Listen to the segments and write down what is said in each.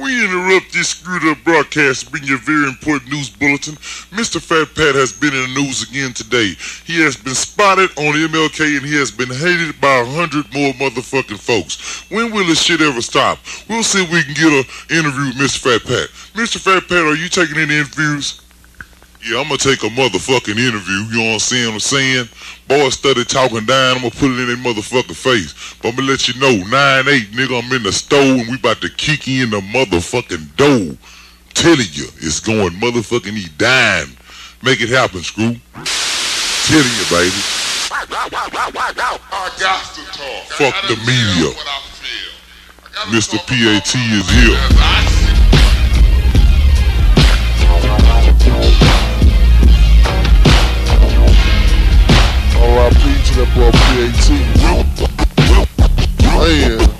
We interrupt this screwed up broadcast to bring you a very important news bulletin. Mr. Fat Pat has been in the news again today. He has been spotted on MLK and he has been hated by a hundred more motherfucking folks. When will this shit ever stop? We'll see if we can get an interview with Mr. Fat Pat. Mr. Fat Pat, are you taking any interviews? Yeah, I'm gonna take a motherfucking interview, you know what I'm saying? I'm saying? Boys started talking down, I'm gonna put it in their motherfucking face. But I'm gonna let you know, 9-8, nigga, I'm in the store and we about to kick in the motherfucking door. Telling you, it's going motherfucking he dying. Make it happen, screw. Telling you, baby. I got to talk. Fuck the media. said what I feel. I gotta Mr. PAT is here. That boy PAT. Man.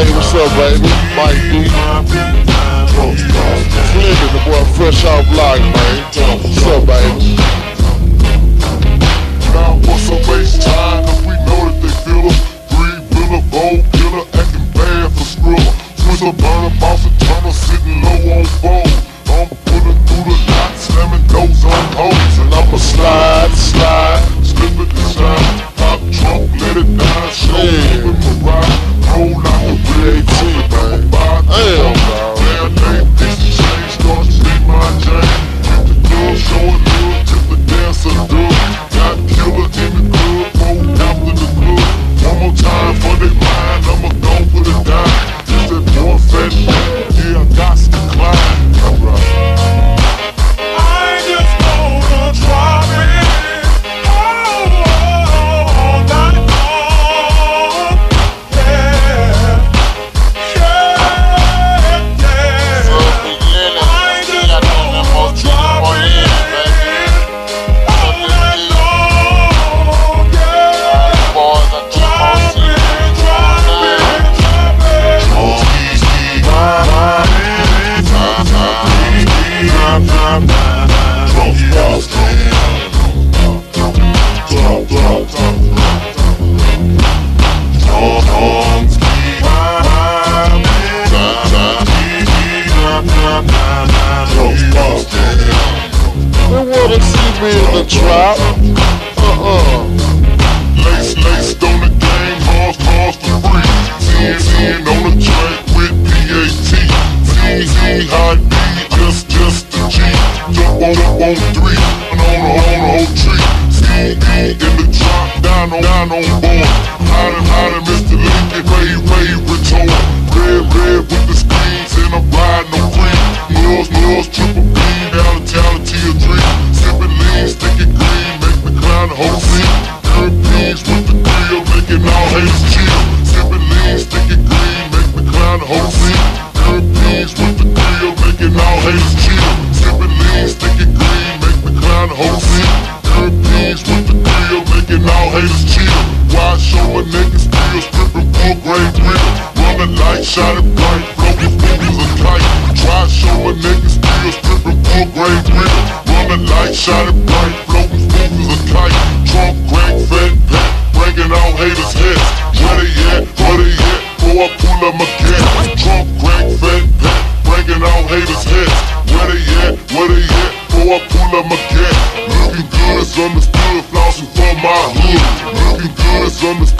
Day, what's up, baby? Mike D. Flippin', the boy fresh off block, man. What's up, baby? The trap. Uh-huh. Lace, laced on the game, for free. On the track with high D, just, just a G. Jump on up on three, on a, on whole tree. In the drop, down on, down on board. Hiding, hiding, Mr. Lincoln, Ray, Ray, retort. Red, red understand.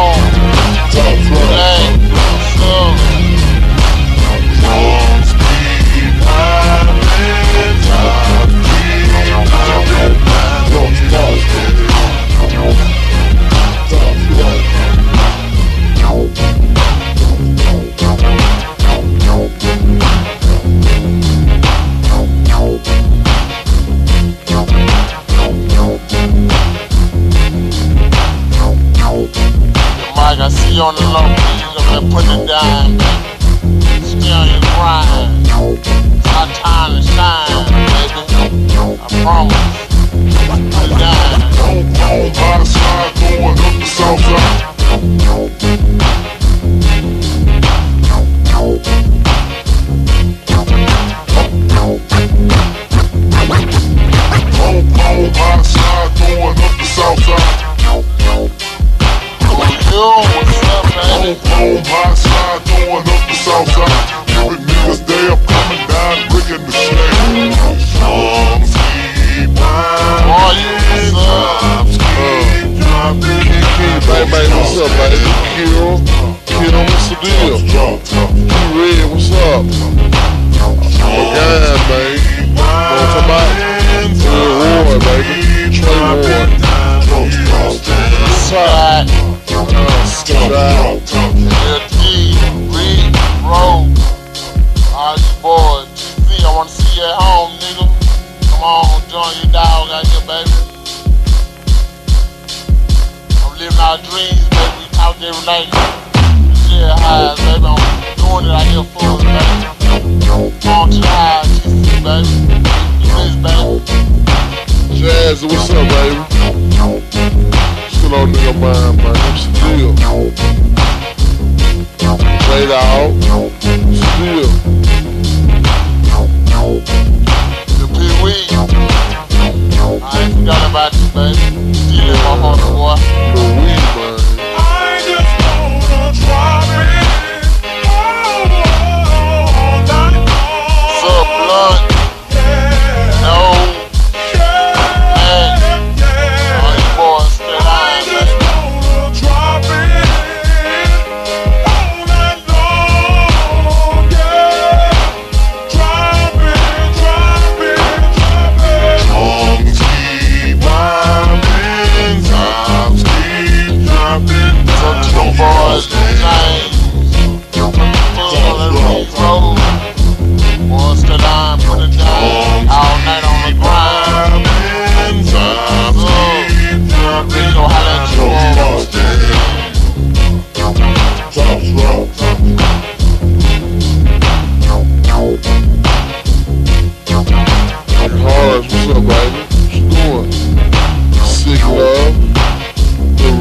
be on the low, key cause I put it down. Still you grind. It's our time to shine, baby. I promise. Put it down. By the side, going up the south side. What's up, baby? Kill, kill, what's the deal? Red, what's up? My guy, man. You know what I'm talking about? Baby. Trey Ward. Side. Side.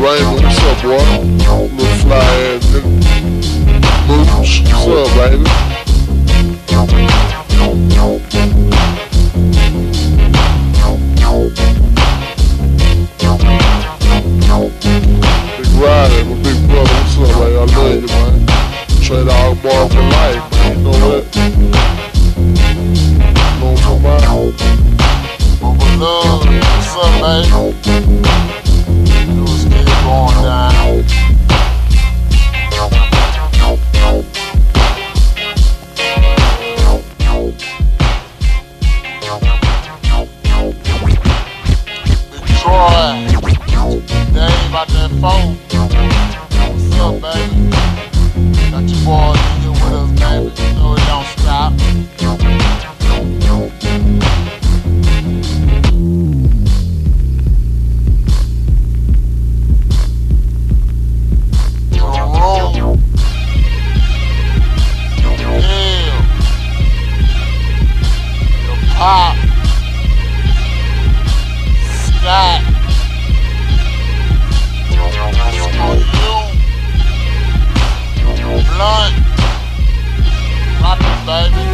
Raymond, what's up, boy? Little fly ass nigga. Mooch, what's up, baby?